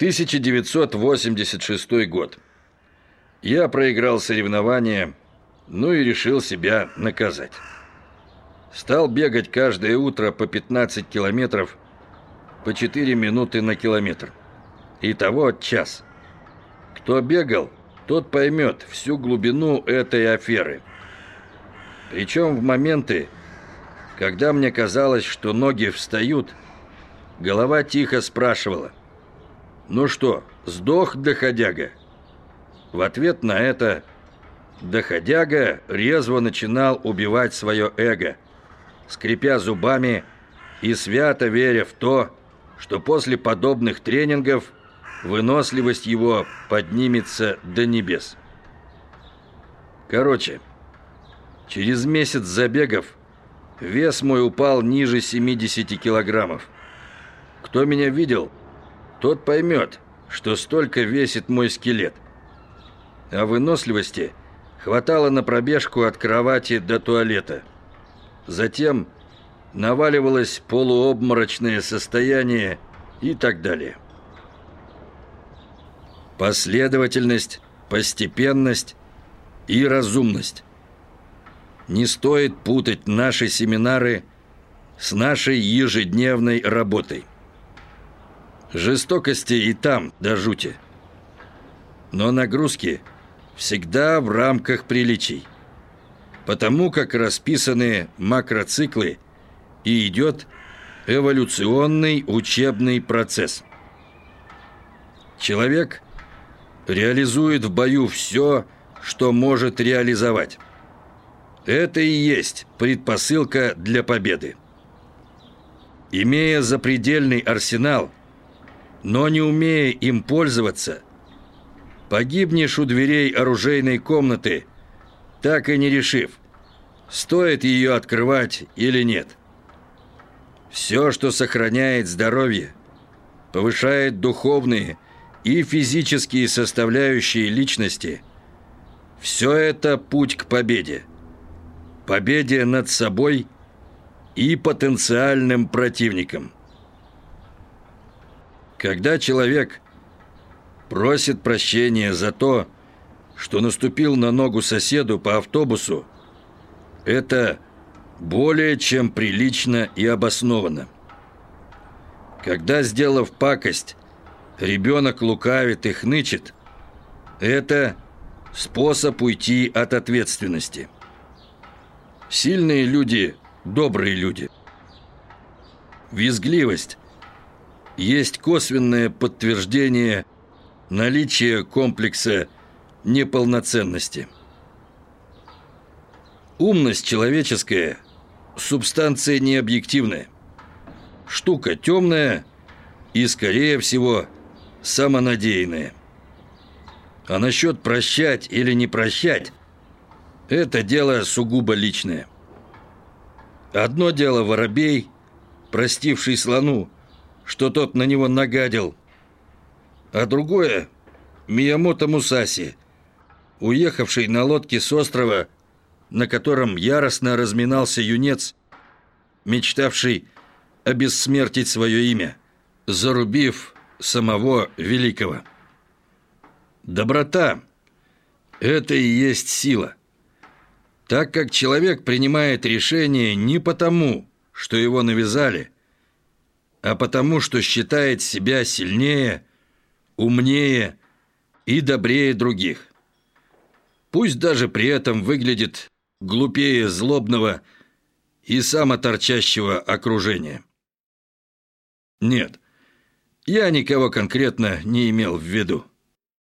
1986 год. Я проиграл соревнования, ну и решил себя наказать. Стал бегать каждое утро по 15 километров, по 4 минуты на километр. Итого час. Кто бегал, тот поймет всю глубину этой аферы. Причем в моменты, когда мне казалось, что ноги встают, голова тихо спрашивала – «Ну что, сдох, доходяга?» В ответ на это доходяга резво начинал убивать свое эго, скрипя зубами и свято веря в то, что после подобных тренингов выносливость его поднимется до небес. Короче, через месяц забегов вес мой упал ниже 70 килограммов. Кто меня видел – тот поймет, что столько весит мой скелет. А выносливости хватало на пробежку от кровати до туалета. Затем наваливалось полуобморочное состояние и так далее. Последовательность, постепенность и разумность. Не стоит путать наши семинары с нашей ежедневной работой. Жестокости и там до жути. Но нагрузки всегда в рамках приличий. Потому как расписаны макроциклы и идет эволюционный учебный процесс. Человек реализует в бою все, что может реализовать. Это и есть предпосылка для победы. Имея запредельный арсенал – но не умея им пользоваться, погибнешь у дверей оружейной комнаты, так и не решив, стоит ее открывать или нет. Все, что сохраняет здоровье, повышает духовные и физические составляющие личности, все это путь к победе. Победе над собой и потенциальным противником. Когда человек просит прощения за то, что наступил на ногу соседу по автобусу, это более чем прилично и обоснованно. Когда, сделав пакость, ребенок лукавит и хнычет, это способ уйти от ответственности. Сильные люди – добрые люди. Визгливость есть косвенное подтверждение наличия комплекса неполноценности. Умность человеческая – субстанция необъективная, штука темная и, скорее всего, самонадеянная. А насчет прощать или не прощать – это дело сугубо личное. Одно дело воробей, простивший слону – что тот на него нагадил. А другое – Миямото Мусаси, уехавший на лодке с острова, на котором яростно разминался юнец, мечтавший обессмертить свое имя, зарубив самого великого. Доброта – это и есть сила. Так как человек принимает решение не потому, что его навязали – а потому что считает себя сильнее, умнее и добрее других. Пусть даже при этом выглядит глупее злобного и самоторчащего окружения. Нет, я никого конкретно не имел в виду.